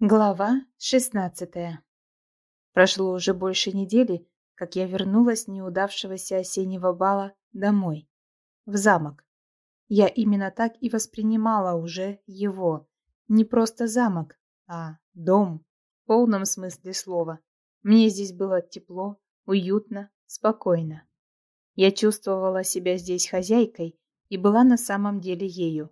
Глава шестнадцатая. Прошло уже больше недели, как я вернулась с неудавшегося осеннего бала домой, в замок. Я именно так и воспринимала уже его. Не просто замок, а дом, в полном смысле слова. Мне здесь было тепло, уютно, спокойно. Я чувствовала себя здесь хозяйкой и была на самом деле ею.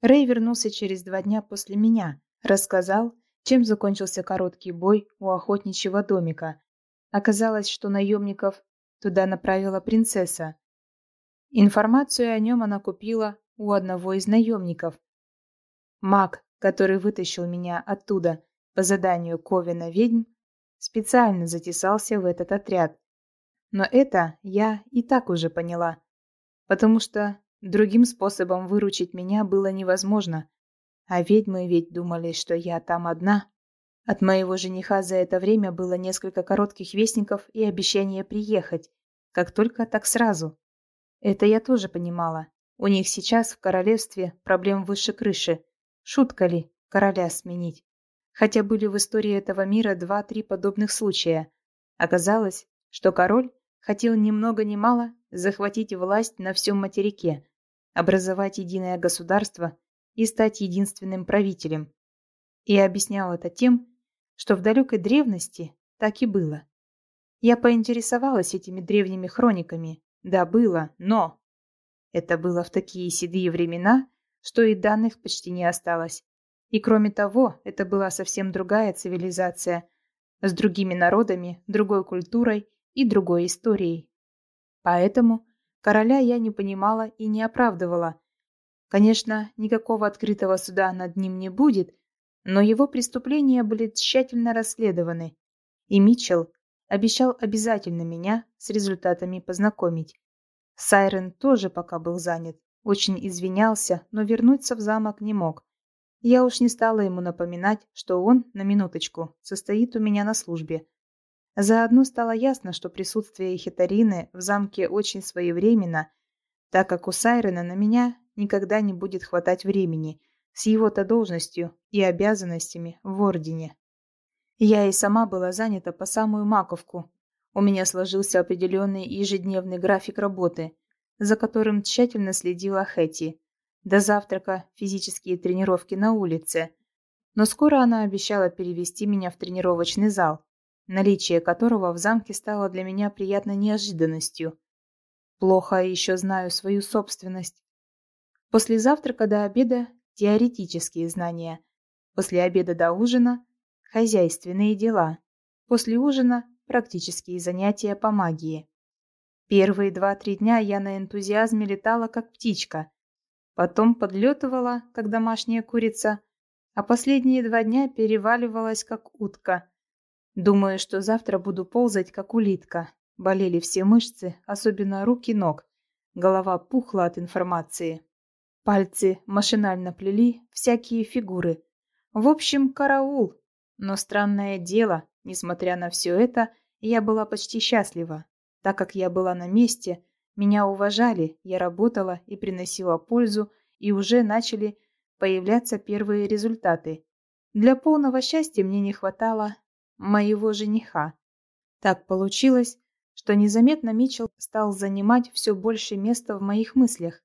Рэй вернулся через два дня после меня – Рассказал, чем закончился короткий бой у охотничьего домика. Оказалось, что наемников туда направила принцесса. Информацию о нем она купила у одного из наемников. Маг, который вытащил меня оттуда по заданию Ковина ведьм, специально затесался в этот отряд. Но это я и так уже поняла, потому что другим способом выручить меня было невозможно. А ведьмы ведь думали, что я там одна. От моего жениха за это время было несколько коротких вестников и обещание приехать. Как только, так сразу. Это я тоже понимала. У них сейчас в королевстве проблем выше крыши. Шутка ли короля сменить? Хотя были в истории этого мира два-три подобных случая. Оказалось, что король хотел ни много ни мало захватить власть на всем материке, образовать единое государство и стать единственным правителем. И объяснял это тем, что в далекой древности так и было. Я поинтересовалась этими древними хрониками. Да, было, но... Это было в такие седые времена, что и данных почти не осталось. И кроме того, это была совсем другая цивилизация, с другими народами, другой культурой и другой историей. Поэтому короля я не понимала и не оправдывала, Конечно, никакого открытого суда над ним не будет, но его преступления были тщательно расследованы, и Митчелл обещал обязательно меня с результатами познакомить. Сайрен тоже пока был занят, очень извинялся, но вернуться в замок не мог. Я уж не стала ему напоминать, что он, на минуточку, состоит у меня на службе. Заодно стало ясно, что присутствие Хитарины в замке очень своевременно, так как у Сайрена на меня никогда не будет хватать времени с его-то должностью и обязанностями в Ордене. Я и сама была занята по самую маковку. У меня сложился определенный ежедневный график работы, за которым тщательно следила Хэти. До завтрака физические тренировки на улице. Но скоро она обещала перевести меня в тренировочный зал, наличие которого в замке стало для меня приятной неожиданностью. Плохо еще знаю свою собственность. После завтрака до обеда – теоретические знания. После обеда до ужина – хозяйственные дела. После ужина – практические занятия по магии. Первые два-три дня я на энтузиазме летала, как птичка. Потом подлетывала, как домашняя курица. А последние два дня переваливалась, как утка. Думаю, что завтра буду ползать, как улитка. Болели все мышцы, особенно руки ног. Голова пухла от информации. Пальцы машинально плели всякие фигуры. В общем, караул. Но странное дело, несмотря на все это, я была почти счастлива. Так как я была на месте, меня уважали, я работала и приносила пользу, и уже начали появляться первые результаты. Для полного счастья мне не хватало моего жениха. Так получилось, что незаметно Митчелл стал занимать все больше места в моих мыслях.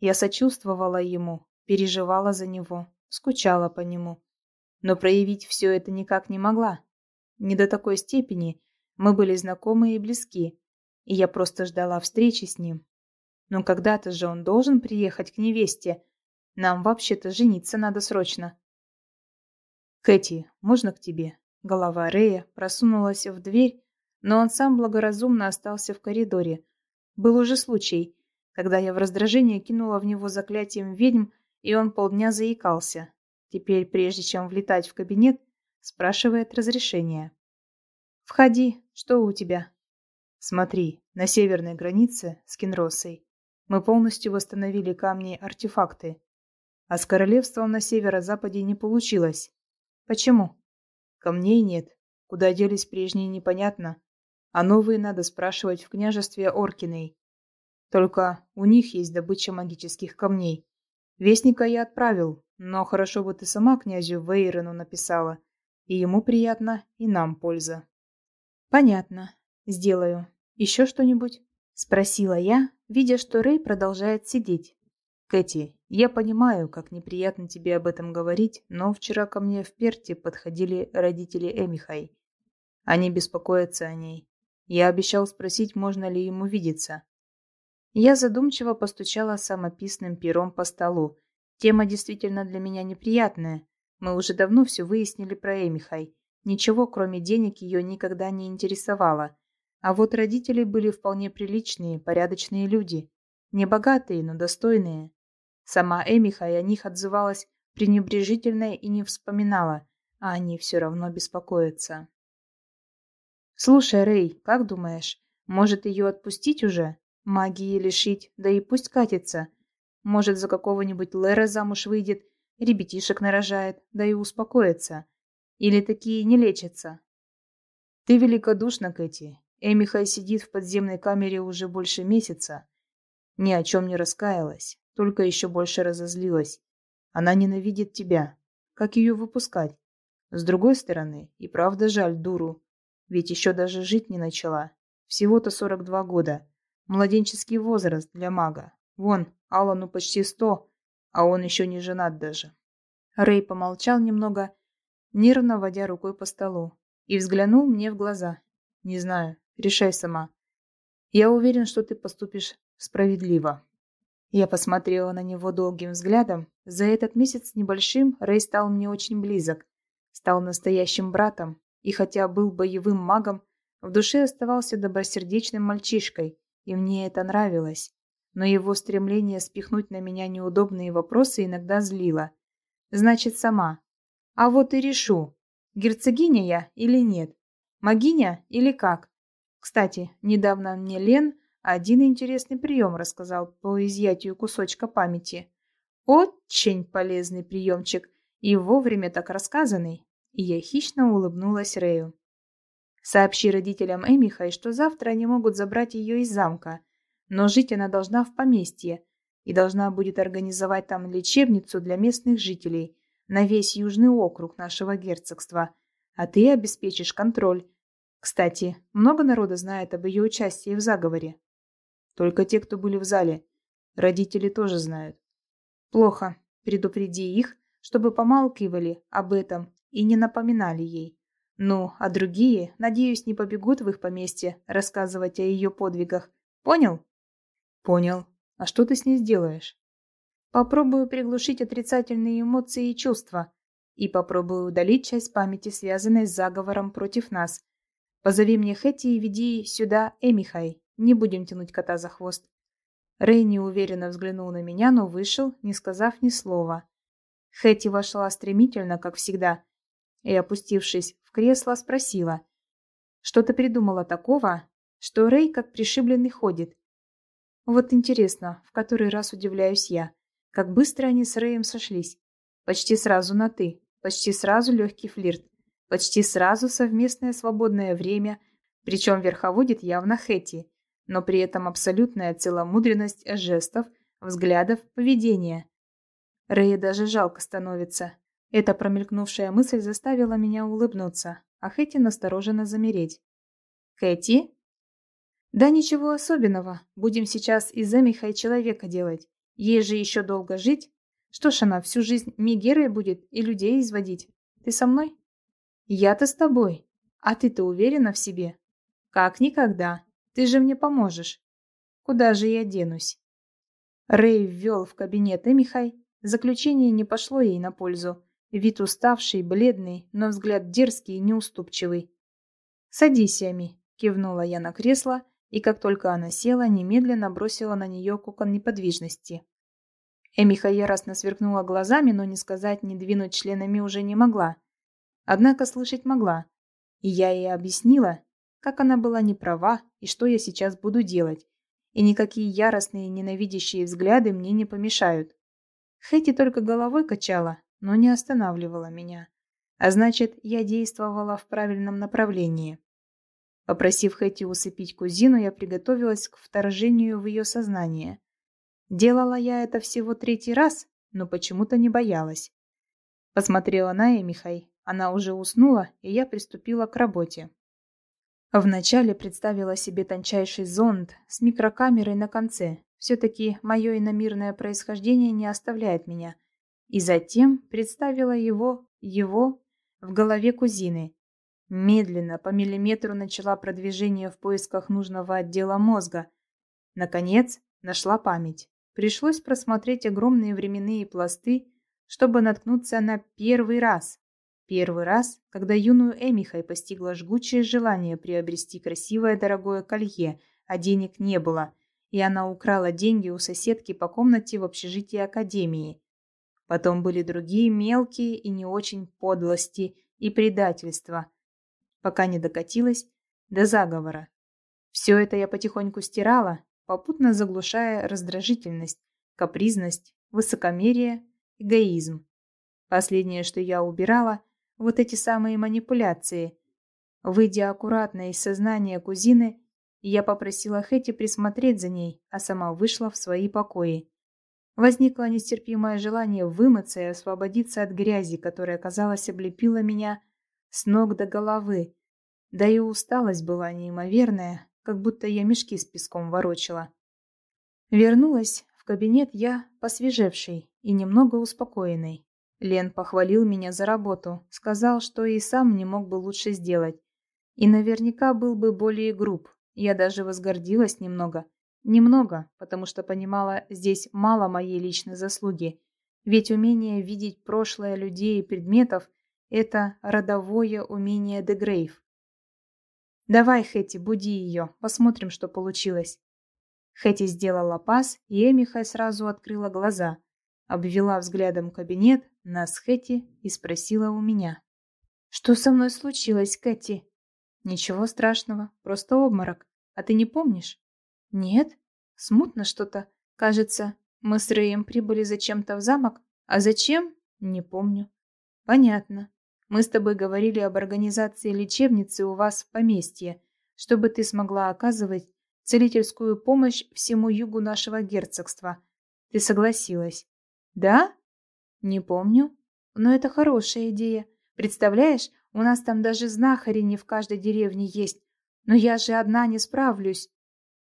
Я сочувствовала ему, переживала за него, скучала по нему. Но проявить все это никак не могла. Не до такой степени мы были знакомы и близки, и я просто ждала встречи с ним. Но когда-то же он должен приехать к невесте. Нам вообще-то жениться надо срочно. «Кэти, можно к тебе?» Голова Рэя просунулась в дверь, но он сам благоразумно остался в коридоре. Был уже случай, когда я в раздражении кинула в него заклятием ведьм, и он полдня заикался. Теперь, прежде чем влетать в кабинет, спрашивает разрешение. «Входи, что у тебя?» «Смотри, на северной границе с Кенросой мы полностью восстановили камни-артефакты, а с королевством на северо-западе не получилось. Почему? Камней нет, куда делись прежние непонятно, а новые надо спрашивать в княжестве Оркиной. Только у них есть добыча магических камней. Вестника я отправил, но хорошо бы ты сама князю Вейрону написала. И ему приятно, и нам польза. Понятно. Сделаю. Еще что-нибудь? Спросила я, видя, что Рэй продолжает сидеть. Кэти, я понимаю, как неприятно тебе об этом говорить, но вчера ко мне в Перте подходили родители Эмихай. Они беспокоятся о ней. Я обещал спросить, можно ли ему видеться. Я задумчиво постучала самописным пером по столу. Тема действительно для меня неприятная. Мы уже давно все выяснили про Эмихай. Ничего, кроме денег, ее никогда не интересовало. А вот родители были вполне приличные, порядочные люди. Не богатые, но достойные. Сама Эмихай о них отзывалась пренебрежительно и не вспоминала, а они все равно беспокоятся. «Слушай, Рэй, как думаешь, может ее отпустить уже? Магии лишить, да и пусть катится. Может, за какого-нибудь Лера замуж выйдет, ребятишек нарожает, да и успокоится. Или такие не лечатся?» «Ты великодушна, Кэти. Эмихай сидит в подземной камере уже больше месяца. Ни о чем не раскаялась только еще больше разозлилась. Она ненавидит тебя. Как ее выпускать? С другой стороны, и правда жаль дуру. Ведь еще даже жить не начала. Всего-то 42 года. Младенческий возраст для мага. Вон, Алану почти 100, а он еще не женат даже. Рэй помолчал немного, нервно водя рукой по столу, и взглянул мне в глаза. «Не знаю, решай сама. Я уверен, что ты поступишь справедливо». Я посмотрела на него долгим взглядом. За этот месяц небольшим Рэй стал мне очень близок. Стал настоящим братом. И хотя был боевым магом, в душе оставался добросердечным мальчишкой. И мне это нравилось. Но его стремление спихнуть на меня неудобные вопросы иногда злило. Значит, сама. А вот и решу, герцогиня я или нет. Магиня или как? Кстати, недавно мне Лен один интересный прием рассказал по изъятию кусочка памяти. Очень полезный приемчик и вовремя так рассказанный. И я хищно улыбнулась Рэю. Сообщи родителям Эмихай, что завтра они могут забрать ее из замка, но жить она должна в поместье и должна будет организовать там лечебницу для местных жителей на весь южный округ нашего герцогства, а ты обеспечишь контроль. Кстати, много народа знает об ее участии в заговоре. Только те, кто были в зале. Родители тоже знают. Плохо. Предупреди их, чтобы помалкивали об этом и не напоминали ей. Ну, а другие, надеюсь, не побегут в их поместье рассказывать о ее подвигах. Понял? Понял. А что ты с ней сделаешь? Попробую приглушить отрицательные эмоции и чувства. И попробую удалить часть памяти, связанной с заговором против нас. Позови мне Хэти и веди сюда Эмихай. Не будем тянуть кота за хвост. Рэй неуверенно взглянул на меня, но вышел, не сказав ни слова. Хэти вошла стремительно, как всегда, и, опустившись в кресло, спросила. Что-то придумала такого, что Рэй как пришибленный ходит. Вот интересно, в который раз удивляюсь я, как быстро они с Рэем сошлись. Почти сразу на «ты», почти сразу легкий флирт, почти сразу совместное свободное время, причем верховодит явно Хэти но при этом абсолютная целомудренность жестов, взглядов, поведения. Рэя даже жалко становится. Эта промелькнувшая мысль заставила меня улыбнуться, а Хэти настороженно замереть. «Кэти?» «Да ничего особенного. Будем сейчас из Эмиха и человека делать. Ей же еще долго жить. Что ж она всю жизнь мигерой будет и людей изводить? Ты со мной?» «Я-то с тобой. А ты-то уверена в себе?» «Как никогда. Ты же мне поможешь. Куда же я денусь? Рэй ввел в кабинет Эмихай. Заключение не пошло ей на пользу. Вид уставший, бледный, но взгляд дерзкий и неуступчивый. «Садись, Эми», — кивнула я на кресло, и как только она села, немедленно бросила на нее кокон неподвижности. Эмиха яростно сверкнула глазами, но не сказать, не двинуть членами уже не могла. Однако слышать могла. И я ей объяснила, как она была не права и что я сейчас буду делать. И никакие яростные ненавидящие взгляды мне не помешают. Хэти только головой качала, но не останавливала меня. А значит, я действовала в правильном направлении. Попросив Хэти усыпить кузину, я приготовилась к вторжению в ее сознание. Делала я это всего третий раз, но почему-то не боялась. Посмотрела на Эмихай. Она уже уснула, и я приступила к работе. Вначале представила себе тончайший зонд с микрокамерой на конце. Все-таки мое иномирное происхождение не оставляет меня. И затем представила его, его, в голове кузины. Медленно, по миллиметру начала продвижение в поисках нужного отдела мозга. Наконец, нашла память. Пришлось просмотреть огромные временные пласты, чтобы наткнуться на первый раз. Первый раз, когда юную Эмихай постигло жгучее желание приобрести красивое дорогое колье, а денег не было, и она украла деньги у соседки по комнате в общежитии академии. Потом были другие мелкие и не очень подлости и предательства, пока не докатилась до заговора. Все это я потихоньку стирала, попутно заглушая раздражительность, капризность, высокомерие, эгоизм. Последнее, что я убирала, вот эти самые манипуляции. Выйдя аккуратно из сознания кузины, я попросила Хэти присмотреть за ней, а сама вышла в свои покои. Возникло нестерпимое желание вымыться и освободиться от грязи, которая, казалось, облепила меня с ног до головы. Да и усталость была неимоверная, как будто я мешки с песком ворочала. Вернулась в кабинет я посвежевшей и немного успокоенной. Лен похвалил меня за работу, сказал, что и сам не мог бы лучше сделать. И наверняка был бы более груб. Я даже возгордилась немного. Немного, потому что понимала, здесь мало моей личной заслуги. Ведь умение видеть прошлое людей и предметов – это родовое умение Дегрейв. «Давай, Хэти, буди ее, посмотрим, что получилось». Хэти сделала пас, и Эмихай сразу открыла глаза, обвела взглядом кабинет, нас Хэти и спросила у меня. «Что со мной случилось, Кэти?» «Ничего страшного, просто обморок. А ты не помнишь?» Нет, смутно что-то. Кажется, мы с Рэем прибыли зачем-то в замок, а зачем? Не помню. Понятно. Мы с тобой говорили об организации лечебницы у вас в поместье, чтобы ты смогла оказывать целительскую помощь всему югу нашего герцогства. Ты согласилась. Да? Не помню. Но это хорошая идея. Представляешь, у нас там даже знахари не в каждой деревне есть. Но я же одна не справлюсь.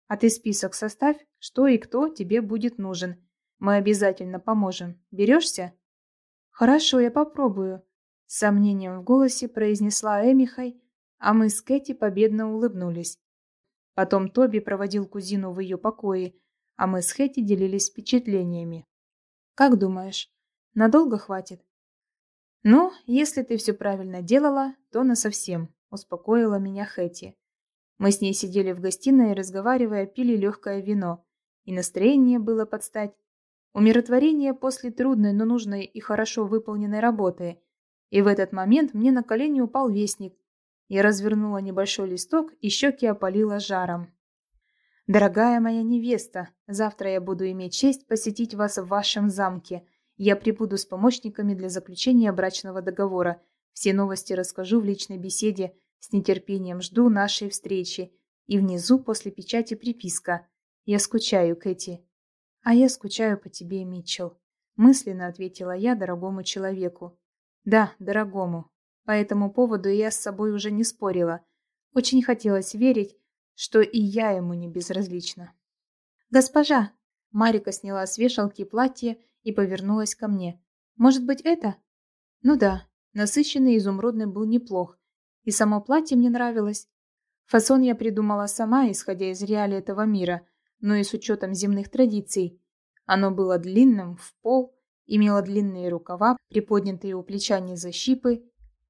А ты список составь, что и кто тебе будет нужен. Мы обязательно поможем. Берешься? Хорошо, я попробую. С сомнением в голосе произнесла Эмихай, а мы с Кэти победно улыбнулись. Потом Тоби проводил кузину в ее покое, а мы с Хэти делились впечатлениями. Как думаешь, надолго хватит? Ну, если ты все правильно делала, то насовсем, успокоила меня Хэти. Мы с ней сидели в гостиной разговаривая, пили легкое вино. И настроение было под стать. Умиротворение после трудной, но нужной и хорошо выполненной работы. И в этот момент мне на колени упал вестник. Я развернула небольшой листок, и щеки опалила жаром. «Дорогая моя невеста, завтра я буду иметь честь посетить вас в вашем замке. Я прибуду с помощниками для заключения брачного договора. Все новости расскажу в личной беседе. С нетерпением жду нашей встречи. И внизу после печати приписка. Я скучаю, Кэти. А я скучаю по тебе, Митчелл. Мысленно ответила я дорогому человеку. Да, дорогому. По этому поводу я с собой уже не спорила. Очень хотелось верить, что и я ему не безразлична. «Госпожа!» Марика сняла с вешалки платье и повернулась ко мне. «Может быть, это?» «Ну да, насыщенный изумрудный был неплох, и само платье мне нравилось. Фасон я придумала сама, исходя из реалий этого мира, но и с учетом земных традиций. Оно было длинным, в пол, имело длинные рукава, приподнятые у плеча низощипы,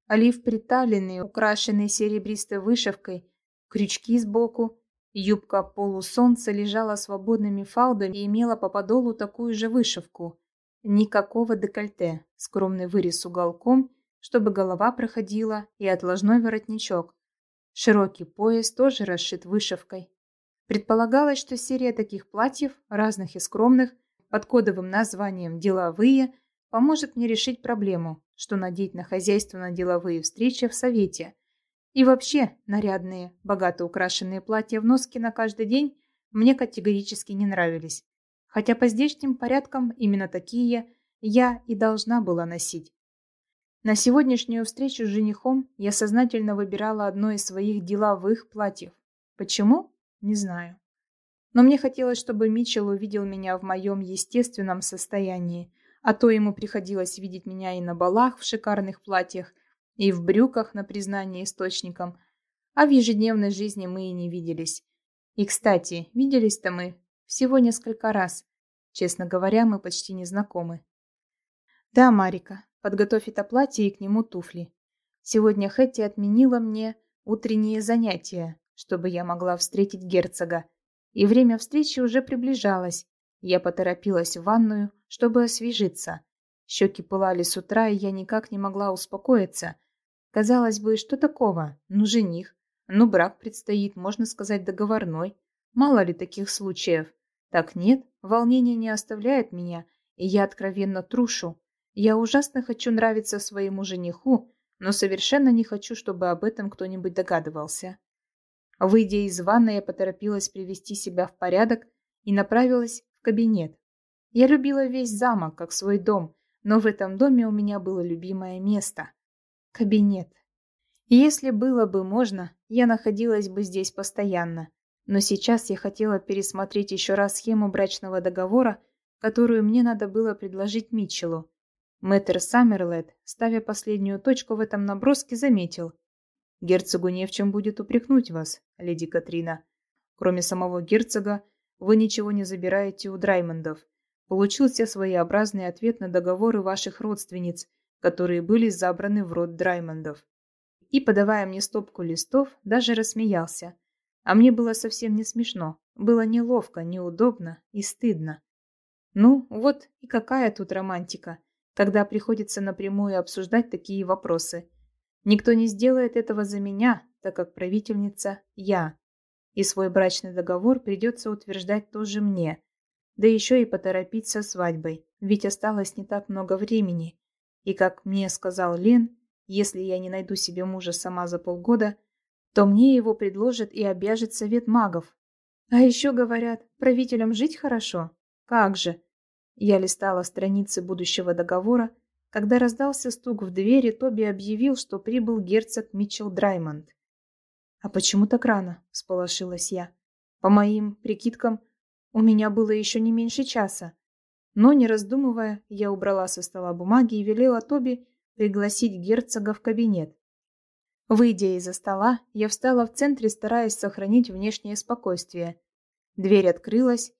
олив приталенный, украшенный серебристой вышивкой, крючки сбоку. Юбка полусолнца лежала свободными фалдами и имела по подолу такую же вышивку. Никакого декольте, скромный вырез уголком чтобы голова проходила, и отложной воротничок. Широкий пояс тоже расшит вышивкой. Предполагалось, что серия таких платьев, разных и скромных, под кодовым названием «деловые», поможет мне решить проблему, что надеть на хозяйство на деловые встречи в совете. И вообще, нарядные, богато украшенные платья в носке на каждый день мне категорически не нравились. Хотя по здешним порядкам именно такие я и должна была носить. На сегодняшнюю встречу с женихом я сознательно выбирала одно из своих деловых платьев. Почему? Не знаю. Но мне хотелось, чтобы Митчелл увидел меня в моем естественном состоянии, а то ему приходилось видеть меня и на балах в шикарных платьях, и в брюках на признание источником, а в ежедневной жизни мы и не виделись. И, кстати, виделись-то мы всего несколько раз. Честно говоря, мы почти не знакомы. Да, Марика, подготовь это платье и к нему туфли. Сегодня Хэтти отменила мне утренние занятия, чтобы я могла встретить герцога. И время встречи уже приближалось. Я поторопилась в ванную, чтобы освежиться. Щеки пылали с утра, и я никак не могла успокоиться. Казалось бы, что такого? Ну, жених. Ну, брак предстоит, можно сказать, договорной. Мало ли таких случаев. Так нет, волнение не оставляет меня, и я откровенно трушу. Я ужасно хочу нравиться своему жениху, но совершенно не хочу, чтобы об этом кто-нибудь догадывался. Выйдя из ванной, я поторопилась привести себя в порядок и направилась в кабинет. Я любила весь замок, как свой дом, но в этом доме у меня было любимое место – кабинет. Если было бы можно, я находилась бы здесь постоянно. Но сейчас я хотела пересмотреть еще раз схему брачного договора, которую мне надо было предложить Митчеллу. Мэтр Саммерлет, ставя последнюю точку в этом наброске, заметил. «Герцогу не в чем будет упрекнуть вас, леди Катрина. Кроме самого герцога, вы ничего не забираете у Драймондов. Получился своеобразный ответ на договоры ваших родственниц, которые были забраны в род Драймондов». И, подавая мне стопку листов, даже рассмеялся. А мне было совсем не смешно. Было неловко, неудобно и стыдно. Ну, вот и какая тут романтика когда приходится напрямую обсуждать такие вопросы. Никто не сделает этого за меня, так как правительница я. И свой брачный договор придется утверждать тоже мне. Да еще и поторопить со свадьбой, ведь осталось не так много времени. И как мне сказал Лен, если я не найду себе мужа сама за полгода, то мне его предложат и обяжет совет магов. А еще говорят, правителям жить хорошо. Как же, я листала страницы будущего договора, когда раздался стук в двери, Тоби объявил, что прибыл герцог Митчелл Драймонд. «А почему так рано?» – сполошилась я. «По моим прикидкам, у меня было еще не меньше часа». Но, не раздумывая, я убрала со стола бумаги и велела Тоби пригласить герцога в кабинет. Выйдя из-за стола, я встала в центре, стараясь сохранить внешнее спокойствие. Дверь открылась,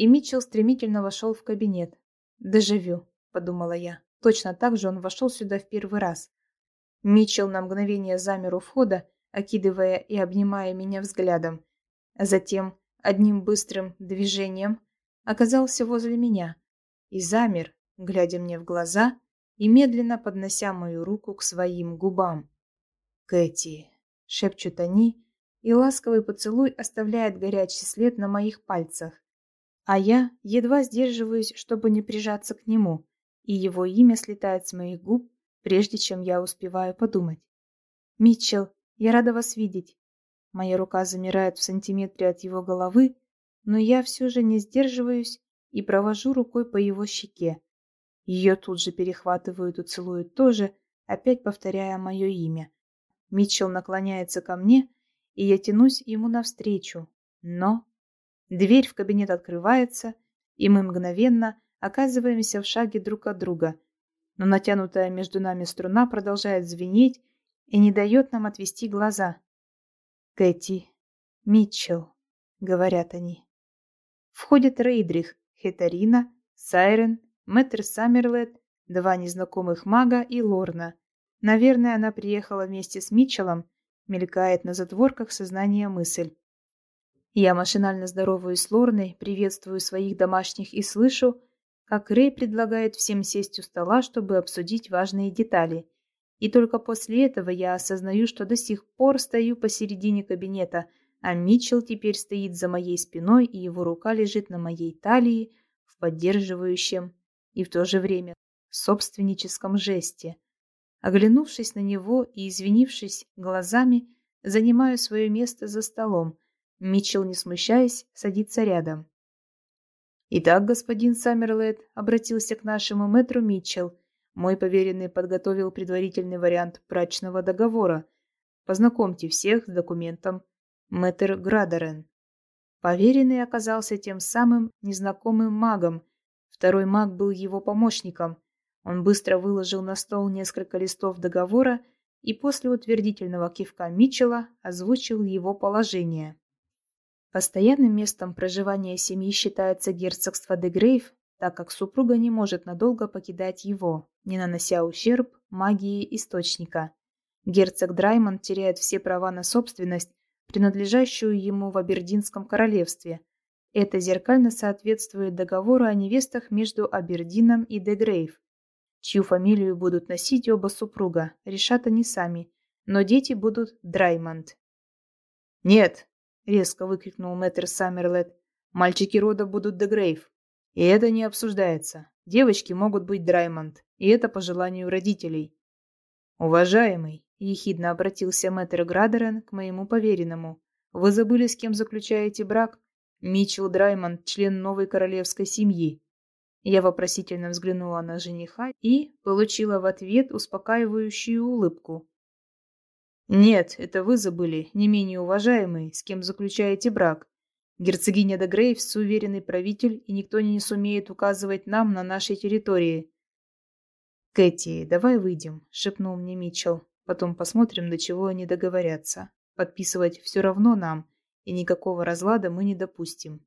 и Митчелл стремительно вошел в кабинет. «Дежавю», — подумала я. Точно так же он вошел сюда в первый раз. Митчелл на мгновение замер у входа, окидывая и обнимая меня взглядом. А затем, одним быстрым движением, оказался возле меня и замер, глядя мне в глаза и медленно поднося мою руку к своим губам. «Кэти», — шепчут они, и ласковый поцелуй оставляет горячий след на моих пальцах а я едва сдерживаюсь, чтобы не прижаться к нему, и его имя слетает с моих губ, прежде чем я успеваю подумать. «Митчелл, я рада вас видеть». Моя рука замирает в сантиметре от его головы, но я все же не сдерживаюсь и провожу рукой по его щеке. Ее тут же перехватывают и целуют тоже, опять повторяя мое имя. Митчелл наклоняется ко мне, и я тянусь ему навстречу, но Дверь в кабинет открывается, и мы мгновенно оказываемся в шаге друг от друга. Но натянутая между нами струна продолжает звенеть и не дает нам отвести глаза. «Кэти, Митчелл», — говорят они. Входит Рейдрих, Хетарина, Сайрен, Мэтр Саммерлет, два незнакомых мага и Лорна. Наверное, она приехала вместе с Митчеллом, мелькает на затворках сознания мысль. Я машинально здороваюсь с Лорной, приветствую своих домашних и слышу, как Рэй предлагает всем сесть у стола, чтобы обсудить важные детали. И только после этого я осознаю, что до сих пор стою посередине кабинета, а Митчелл теперь стоит за моей спиной, и его рука лежит на моей талии в поддерживающем и в то же время собственническом жесте. Оглянувшись на него и извинившись глазами, занимаю свое место за столом – Митчелл, не смущаясь, садится рядом. «Итак, господин Саммерлет обратился к нашему мэтру Митчелл. Мой поверенный подготовил предварительный вариант брачного договора. Познакомьте всех с документом. Мэтр Градерен». Поверенный оказался тем самым незнакомым магом. Второй маг был его помощником. Он быстро выложил на стол несколько листов договора и после утвердительного кивка Митчелла озвучил его положение. Постоянным местом проживания семьи считается герцогство де Грейв, так как супруга не может надолго покидать его, не нанося ущерб магии источника. Герцог Драймонд теряет все права на собственность, принадлежащую ему в Абердинском королевстве. Это зеркально соответствует договору о невестах между Абердином и де Грейв. Чью фамилию будут носить оба супруга, решат они сами, но дети будут Драймонд. «Нет!» — резко выкрикнул мэтр Саммерлет. «Мальчики рода будут Дегрейв. И это не обсуждается. Девочки могут быть Драймонд, и это по желанию родителей». «Уважаемый!» — ехидно обратился мэтр Градерен к моему поверенному. «Вы забыли, с кем заключаете брак? Митчелл Драймонд — член новой королевской семьи. Я вопросительно взглянула на жениха и получила в ответ успокаивающую улыбку. «Нет, это вы забыли, не менее уважаемый, с кем заключаете брак. Герцогиня де Грейвс – суверенный правитель, и никто не сумеет указывать нам на нашей территории». «Кэти, давай выйдем», – шепнул мне Митчелл. «Потом посмотрим, до чего они договорятся. Подписывать все равно нам, и никакого разлада мы не допустим».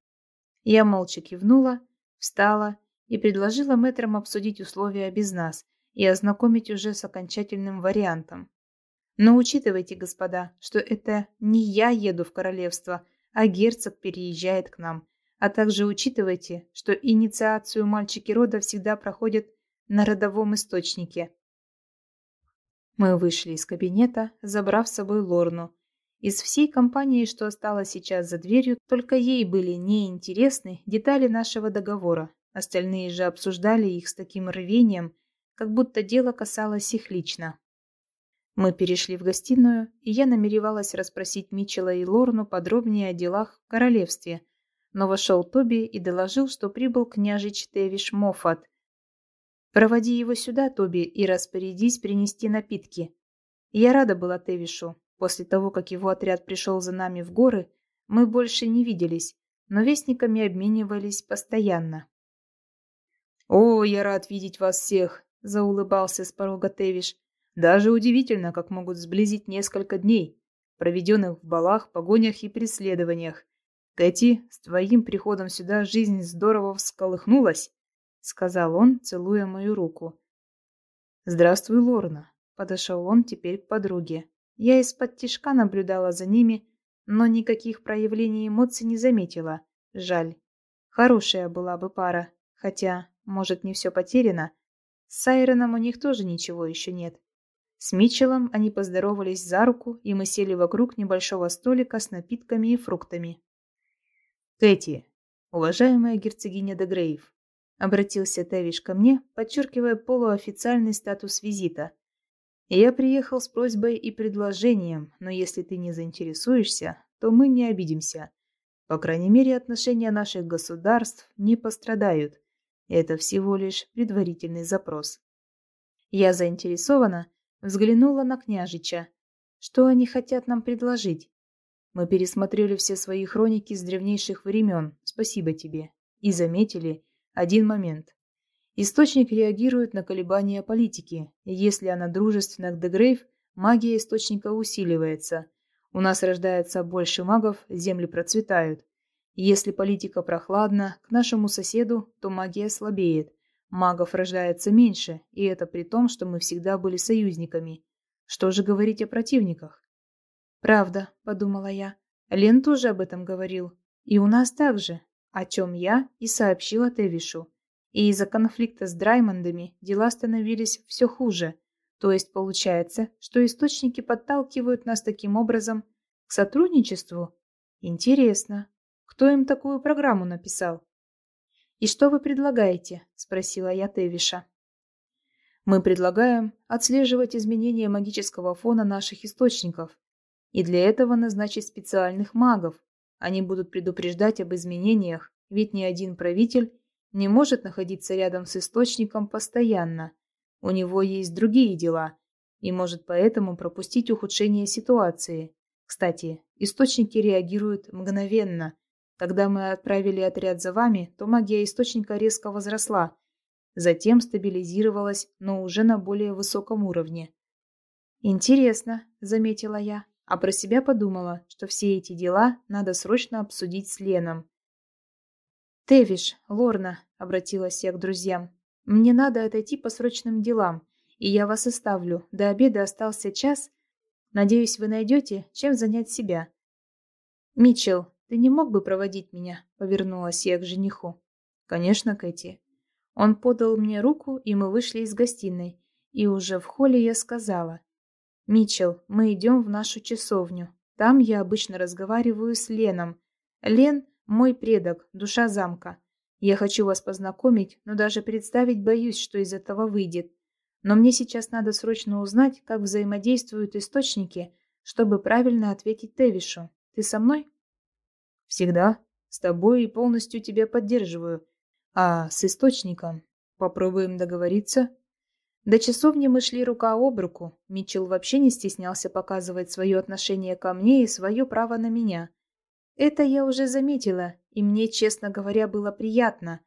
Я молча кивнула, встала и предложила мэтрам обсудить условия без нас и ознакомить уже с окончательным вариантом. Но учитывайте, господа, что это не я еду в королевство, а герцог переезжает к нам. А также учитывайте, что инициацию мальчики рода всегда проходят на родовом источнике. Мы вышли из кабинета, забрав с собой Лорну. Из всей компании, что осталось сейчас за дверью, только ей были неинтересны детали нашего договора. Остальные же обсуждали их с таким рвением, как будто дело касалось их лично. Мы перешли в гостиную, и я намеревалась расспросить Митчелла и Лорну подробнее о делах в королевстве, но вошел Тоби и доложил, что прибыл княжич Тевиш Моффат. «Проводи его сюда, Тоби, и распорядись принести напитки». Я рада была Тевишу. После того, как его отряд пришел за нами в горы, мы больше не виделись, но вестниками обменивались постоянно. «О, я рад видеть вас всех!» – заулыбался с порога Тевиш. Даже удивительно, как могут сблизить несколько дней, проведенных в балах, погонях и преследованиях. Кэти, с твоим приходом сюда жизнь здорово всколыхнулась, сказал он, целуя мою руку. Здравствуй, Лорна, подошел он теперь к подруге. Я из-под тишка наблюдала за ними, но никаких проявлений эмоций не заметила. Жаль. Хорошая была бы пара, хотя, может, не все потеряно. С Сайроном у них тоже ничего еще нет. С Митчеллом они поздоровались за руку, и мы сели вокруг небольшого столика с напитками и фруктами. «Кэти, уважаемая герцогиня де Грейв», — обратился Тэвиш ко мне, подчеркивая полуофициальный статус визита. «Я приехал с просьбой и предложением, но если ты не заинтересуешься, то мы не обидимся. По крайней мере, отношения наших государств не пострадают. Это всего лишь предварительный запрос». Я заинтересована, Взглянула на княжича. Что они хотят нам предложить? Мы пересмотрели все свои хроники с древнейших времен, спасибо тебе, и заметили один момент. Источник реагирует на колебания политики, и если она дружественна к Дегрейв, магия источника усиливается. У нас рождается больше магов, земли процветают. Если политика прохладна к нашему соседу, то магия слабеет, Магов рождается меньше, и это при том, что мы всегда были союзниками. Что же говорить о противниках? Правда, подумала я. Лен тоже об этом говорил. И у нас также, о чем я и сообщила Тевишу. И из-за конфликта с Драймондами дела становились все хуже. То есть получается, что источники подталкивают нас таким образом к сотрудничеству? Интересно, кто им такую программу написал? «И что вы предлагаете?» – спросила я Тевиша. «Мы предлагаем отслеживать изменения магического фона наших источников, и для этого назначить специальных магов. Они будут предупреждать об изменениях ведь ни один правитель не может находиться рядом с источником постоянно. У него есть другие дела и может поэтому пропустить ухудшение ситуации. Кстати, источники реагируют мгновенно. Когда мы отправили отряд за вами, то магия источника резко возросла, затем стабилизировалась, но уже на более высоком уровне. «Интересно», — заметила я, а про себя подумала, что все эти дела надо срочно обсудить с Леном. «Тевиш, Лорна», — обратилась я к друзьям, — «мне надо отойти по срочным делам, и я вас оставлю. До обеда остался час. Надеюсь, вы найдете, чем занять себя». «Митчелл, ты не мог бы проводить меня?» — повернулась я к жениху. «Конечно, Кэти». Он подал мне руку, и мы вышли из гостиной. И уже в холле я сказала. «Митчелл, мы идем в нашу часовню. Там я обычно разговариваю с Леном. Лен мой предок, душа замка. Я хочу вас познакомить, но даже представить боюсь, что из этого выйдет. Но мне сейчас надо срочно узнать, как взаимодействуют источники, чтобы правильно ответить Тевишу. Ты со мной? Всегда. С тобой и полностью тебя поддерживаю. А с источником? Попробуем договориться? До часовни мы шли рука об руку. Митчелл вообще не стеснялся показывать свое отношение ко мне и свое право на меня – это я уже заметила, и мне, честно говоря, было приятно.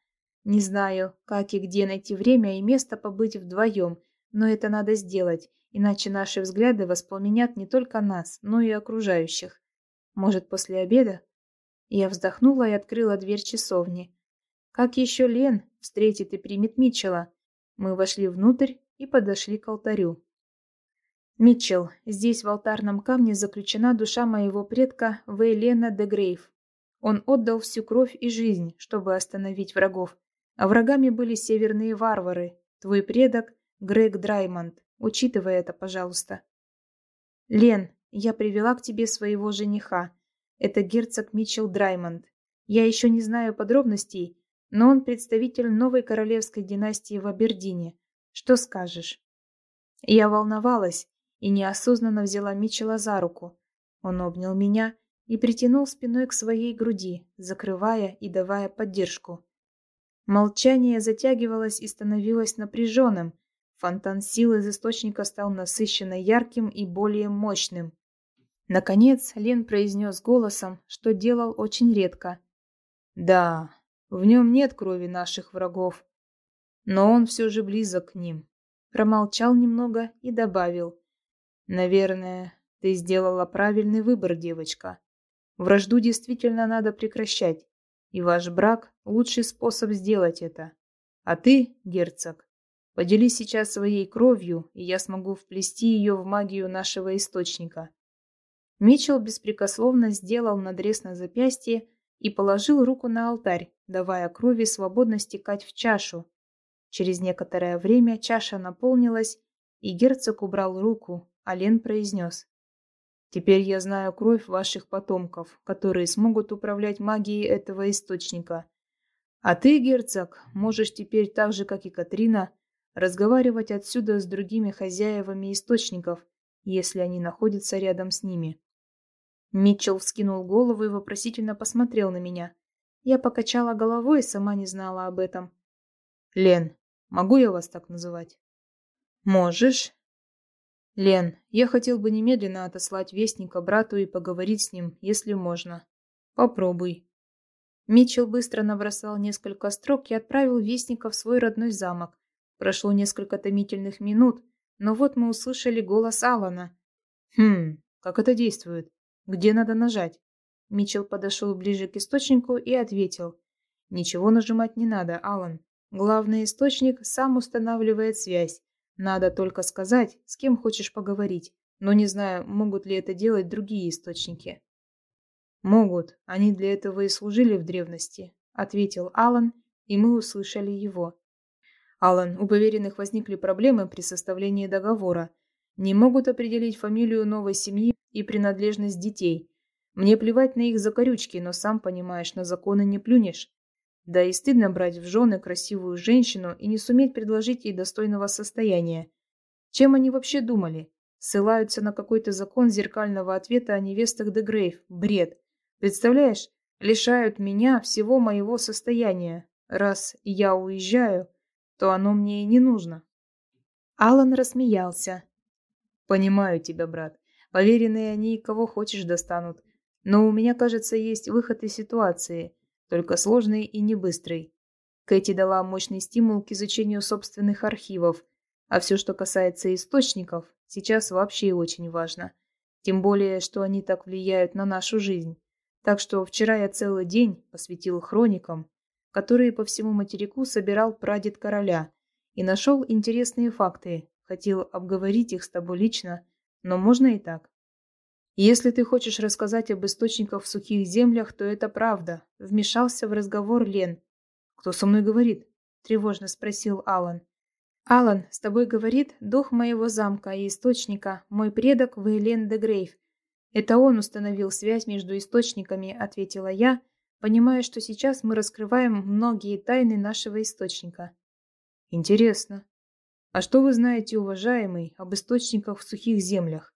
Не знаю, как и где найти время и место побыть вдвоем, но это надо сделать, иначе наши взгляды воспламенят не только нас, но и окружающих. Может, после обеда? Я вздохнула и открыла дверь часовни. Как еще Лен встретит и примет Митчелла? Мы вошли внутрь и подошли к алтарю. Митчелл, здесь в алтарном камне заключена душа моего предка Вейлена де Грейв. Он отдал всю кровь и жизнь, чтобы остановить врагов. А врагами были северные варвары. Твой предок Грег Драймонд. Учитывай это, пожалуйста. Лен, я привела к тебе своего жениха. Это герцог Митчелл Драймонд. Я еще не знаю подробностей, но он представитель новой королевской династии в Абердине. Что скажешь? Я волновалась, и неосознанно взяла Митчелла за руку. Он обнял меня и притянул спиной к своей груди, закрывая и давая поддержку. Молчание затягивалось и становилось напряженным. Фонтан силы из источника стал насыщенно ярким и более мощным. Наконец, Лен произнес голосом, что делал очень редко. «Да, в нем нет крови наших врагов, но он все же близок к ним». Промолчал немного и добавил. Наверное, ты сделала правильный выбор, девочка. Вражду действительно надо прекращать, и ваш брак – лучший способ сделать это. А ты, герцог, поделись сейчас своей кровью, и я смогу вплести ее в магию нашего источника. Митчелл беспрекословно сделал надрез на запястье и положил руку на алтарь, давая крови свободно стекать в чашу. Через некоторое время чаша наполнилась, и герцог убрал руку, Ален произнес. «Теперь я знаю кровь ваших потомков, которые смогут управлять магией этого источника. А ты, герцог, можешь теперь так же, как и Катрина, разговаривать отсюда с другими хозяевами источников, если они находятся рядом с ними». Митчелл вскинул голову и вопросительно посмотрел на меня. Я покачала головой и сама не знала об этом. «Лен, могу я вас так называть?» «Можешь», «Лен, я хотел бы немедленно отослать вестника брату и поговорить с ним, если можно. Попробуй». Митчелл быстро набросал несколько строк и отправил вестника в свой родной замок. Прошло несколько томительных минут, но вот мы услышали голос Алана. «Хм, как это действует? Где надо нажать?» Митчелл подошел ближе к источнику и ответил. «Ничего нажимать не надо, Алан. Главный источник сам устанавливает связь. Надо только сказать, с кем хочешь поговорить, но не знаю, могут ли это делать другие источники. Могут, они для этого и служили в древности, ответил Алан, и мы услышали его. Алан, у поверенных возникли проблемы при составлении договора. Не могут определить фамилию новой семьи и принадлежность детей. Мне плевать на их закорючки, но сам понимаешь, на законы не плюнешь. Да и стыдно брать в жены красивую женщину и не суметь предложить ей достойного состояния. Чем они вообще думали? Ссылаются на какой-то закон зеркального ответа о невестах де Грейв. Бред. Представляешь, лишают меня всего моего состояния. Раз я уезжаю, то оно мне и не нужно. Алан рассмеялся. Понимаю тебя, брат. Поверенные они кого хочешь достанут. Но у меня, кажется, есть выход из ситуации, только сложный и не быстрый. Кэти дала мощный стимул к изучению собственных архивов, а все, что касается источников, сейчас вообще очень важно. Тем более, что они так влияют на нашу жизнь. Так что вчера я целый день посвятил хроникам, которые по всему материку собирал прадед короля, и нашел интересные факты. Хотел обговорить их с тобой лично, но можно и так. Если ты хочешь рассказать об источниках в сухих землях, то это правда. Вмешался в разговор Лен. Кто со мной говорит? Тревожно спросил Алан. Алан, с тобой говорит дух моего замка и источника, мой предок Вейлен де Грейв. Это он установил связь между источниками, ответила я, понимая, что сейчас мы раскрываем многие тайны нашего источника. Интересно. А что вы знаете, уважаемый, об источниках в сухих землях?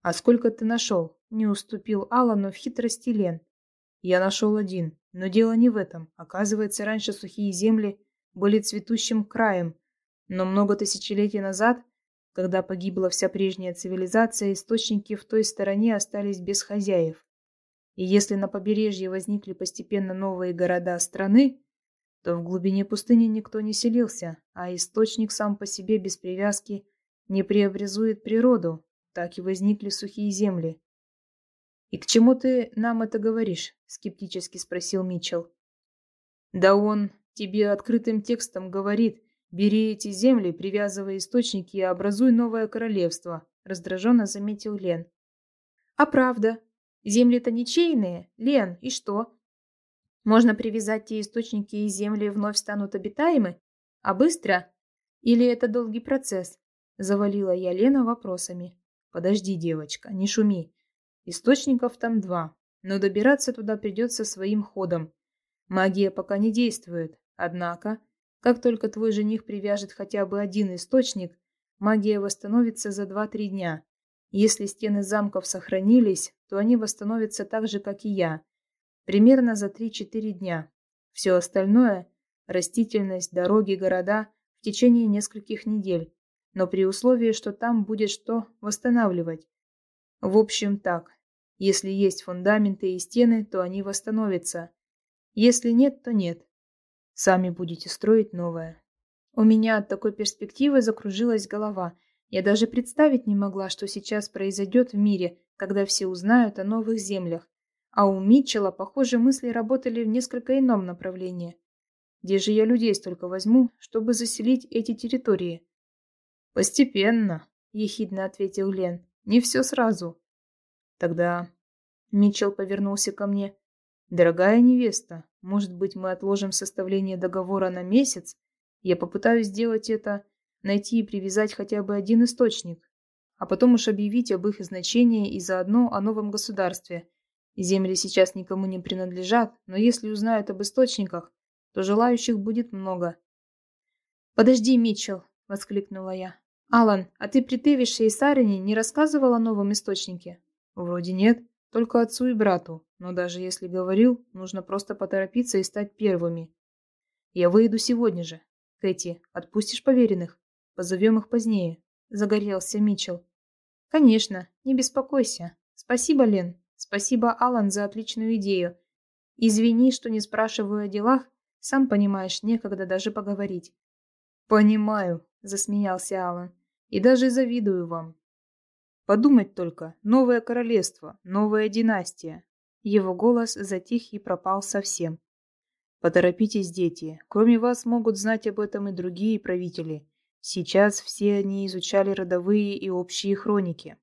А сколько ты нашел? Не уступил Алану в хитрости Лен. Я нашел один, но дело не в этом. Оказывается, раньше сухие земли были цветущим краем, но много тысячелетий назад, когда погибла вся прежняя цивилизация, источники в той стороне остались без хозяев. И если на побережье возникли постепенно новые города страны, то в глубине пустыни никто не селился, а источник сам по себе без привязки не преобразует природу, так и возникли сухие земли. «И к чему ты нам это говоришь?» — скептически спросил Митчелл. «Да он тебе открытым текстом говорит, бери эти земли, привязывай источники и образуй новое королевство», — раздраженно заметил Лен. «А правда? Земли-то ничейные, Лен, и что? Можно привязать те источники, и земли вновь станут обитаемы? А быстро? Или это долгий процесс? Завалила я Лена вопросами. Подожди, девочка, не шуми. Источников там два, но добираться туда придется своим ходом. Магия пока не действует, однако, как только твой жених привяжет хотя бы один источник, магия восстановится за 2-3 дня. Если стены замков сохранились, то они восстановятся так же, как и я, примерно за 3-4 дня. Все остальное – растительность, дороги, города – в течение нескольких недель, но при условии, что там будет что восстанавливать. В общем, так. Если есть фундаменты и стены, то они восстановятся. Если нет, то нет. Сами будете строить новое. У меня от такой перспективы закружилась голова. Я даже представить не могла, что сейчас произойдет в мире, когда все узнают о новых землях, а у Митчелла, похоже, мысли работали в несколько ином направлении. Где же я людей столько возьму, чтобы заселить эти территории? Постепенно, ехидно ответил Лен. Не все сразу. Тогда Митчелл повернулся ко мне. Дорогая невеста, может быть, мы отложим составление договора на месяц? Я попытаюсь сделать это, найти и привязать хотя бы один источник, а потом уж объявить об их значении и заодно о новом государстве, Земли сейчас никому не принадлежат, но если узнают об источниках, то желающих будет много. «Подожди, Митчелл!» — воскликнула я. «Алан, а ты при Тевише и Сарине не рассказывал о новом источнике?» «Вроде нет, только отцу и брату. Но даже если говорил, нужно просто поторопиться и стать первыми. Я выйду сегодня же. Кэти, отпустишь поверенных? Позовем их позднее», — загорелся Митчелл. «Конечно, не беспокойся. Спасибо, Лен. Спасибо, Алан, за отличную идею. Извини, что не спрашиваю о делах. Сам понимаешь, некогда даже поговорить. Понимаю, засмеялся Алан. И даже завидую вам. Подумать только, новое королевство, новая династия. Его голос затих и пропал совсем. Поторопитесь, дети. Кроме вас могут знать об этом и другие правители. Сейчас все они изучали родовые и общие хроники.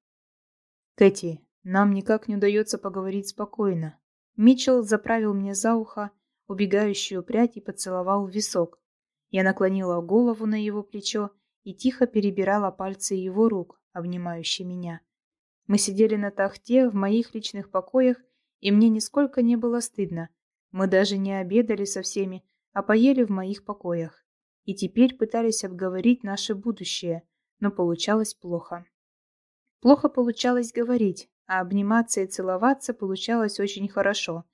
Кэти, нам никак не удается поговорить спокойно. Митчелл заправил мне за ухо убегающую прядь и поцеловал в висок. Я наклонила голову на его плечо и тихо перебирала пальцы его рук, обнимающие меня. Мы сидели на тахте в моих личных покоях, и мне нисколько не было стыдно. Мы даже не обедали со всеми, а поели в моих покоях. И теперь пытались обговорить наше будущее, но получалось плохо. Плохо получалось говорить, а обниматься и целоваться получалось очень хорошо.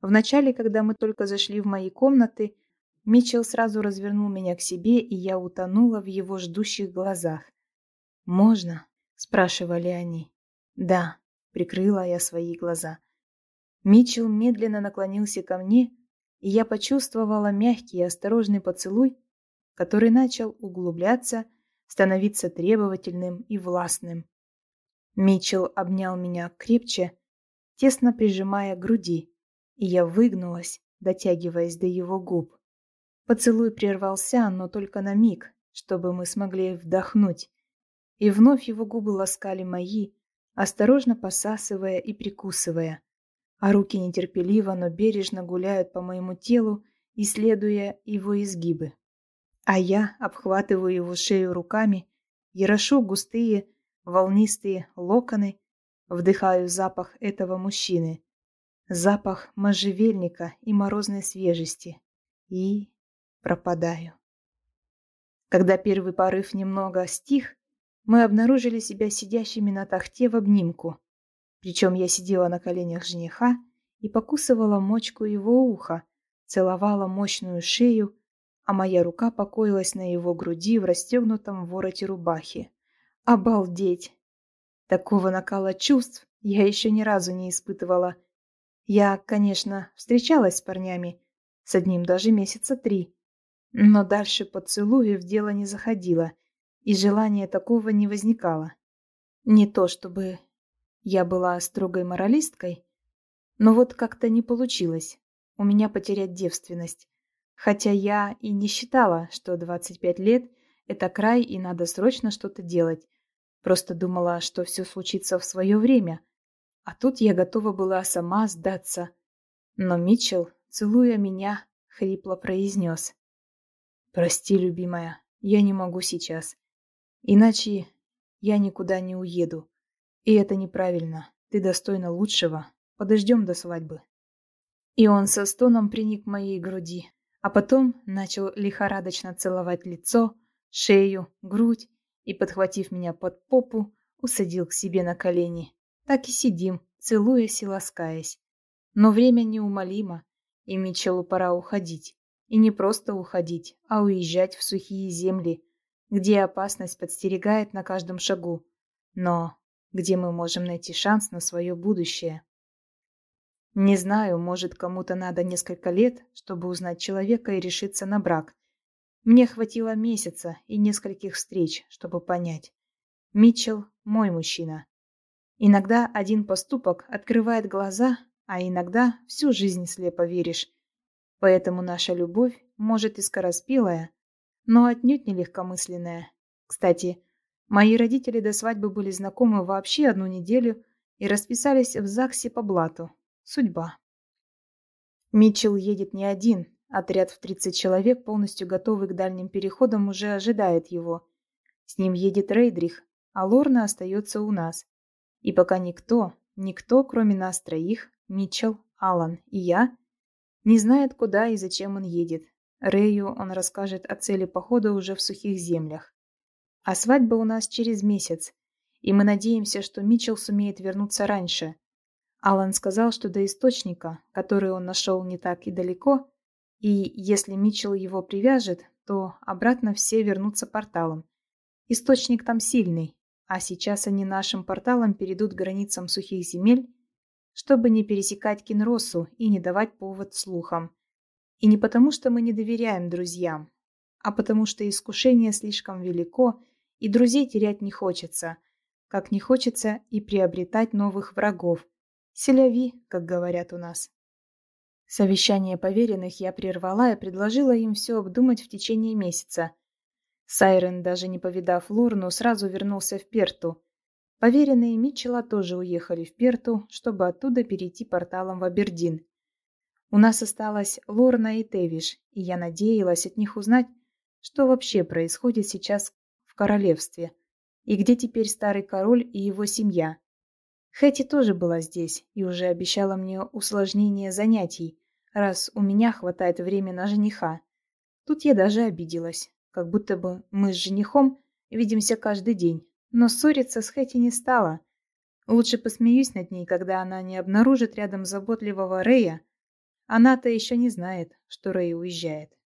Вначале, когда мы только зашли в мои комнаты, Митчелл сразу развернул меня к себе, и я утонула в его ждущих глазах. «Можно?» – спрашивали они. «Да», – прикрыла я свои глаза. Митчелл медленно наклонился ко мне, и я почувствовала мягкий и осторожный поцелуй, который начал углубляться, становиться требовательным и властным. Митчелл обнял меня крепче, тесно прижимая к груди, и я выгнулась, дотягиваясь до его губ. Поцелуй прервался, но только на миг, чтобы мы смогли вдохнуть. И вновь его губы ласкали мои, осторожно посасывая и прикусывая а руки нетерпеливо, но бережно гуляют по моему телу, исследуя его изгибы. А я обхватываю его шею руками, ерошу густые, волнистые локоны, вдыхаю запах этого мужчины, запах можжевельника и морозной свежести, и пропадаю. Когда первый порыв немного стих, мы обнаружили себя сидящими на тахте в обнимку, причем я сидела на коленях жениха и покусывала мочку его уха, целовала мощную шею, а моя рука покоилась на его груди в расстегнутом вороте рубахи. Обалдеть! Такого накала чувств я еще ни разу не испытывала. Я, конечно, встречалась с парнями, с одним даже месяца три, но дальше поцелуев дело не заходило, и желания такого не возникало. Не то чтобы я была строгой моралисткой, но вот как-то не получилось у меня потерять девственность. Хотя я и не считала, что 25 лет – это край и надо срочно что-то делать. Просто думала, что все случится в свое время. А тут я готова была сама сдаться. Но Митчелл, целуя меня, хрипло произнес. «Прости, любимая, я не могу сейчас. Иначе я никуда не уеду. И это неправильно. Ты достойна лучшего. Подождем до свадьбы. И он со стоном приник к моей груди, а потом начал лихорадочно целовать лицо, шею, грудь и, подхватив меня под попу, усадил к себе на колени. Так и сидим, целуясь и ласкаясь. Но время неумолимо, и Митчеллу пора уходить. И не просто уходить, а уезжать в сухие земли, где опасность подстерегает на каждом шагу. Но где мы можем найти шанс на свое будущее. Не знаю, может, кому-то надо несколько лет, чтобы узнать человека и решиться на брак. Мне хватило месяца и нескольких встреч, чтобы понять. Митчелл – мой мужчина. Иногда один поступок открывает глаза, а иногда всю жизнь слепо веришь. Поэтому наша любовь, может, и скороспелая, но отнюдь не легкомысленная. Кстати, Мои родители до свадьбы были знакомы вообще одну неделю и расписались в ЗАГСе по блату. Судьба. Митчелл едет не один. Отряд в 30 человек, полностью готовый к дальним переходам, уже ожидает его. С ним едет Рейдрих, а Лорна остается у нас. И пока никто, никто, кроме нас троих, Митчелл, Алан и я, не знает, куда и зачем он едет. Рэю он расскажет о цели похода уже в сухих землях. А свадьба у нас через месяц, и мы надеемся, что Митчелл сумеет вернуться раньше. Алан сказал, что до источника, который он нашел не так и далеко, и если Митчелл его привяжет, то обратно все вернутся порталом. Источник там сильный, а сейчас они нашим порталом перейдут границам сухих земель, чтобы не пересекать Кинросу и не давать повод слухам. И не потому, что мы не доверяем друзьям, а потому что искушение слишком велико, и друзей терять не хочется, как не хочется и приобретать новых врагов. Селяви, как говорят у нас. Совещание поверенных я прервала и предложила им все обдумать в течение месяца. Сайрен, даже не повидав Лорну, сразу вернулся в Перту. Поверенные Митчелла тоже уехали в Перту, чтобы оттуда перейти порталом в Абердин. У нас осталась Лорна и Тевиш, и я надеялась от них узнать, что вообще происходит сейчас королевстве, и где теперь старый король и его семья. Хэти тоже была здесь и уже обещала мне усложнение занятий, раз у меня хватает времени на жениха. Тут я даже обиделась, как будто бы мы с женихом видимся каждый день, но ссориться с Хэти не стала. Лучше посмеюсь над ней, когда она не обнаружит рядом заботливого Рея, Она-то еще не знает, что Рэй уезжает.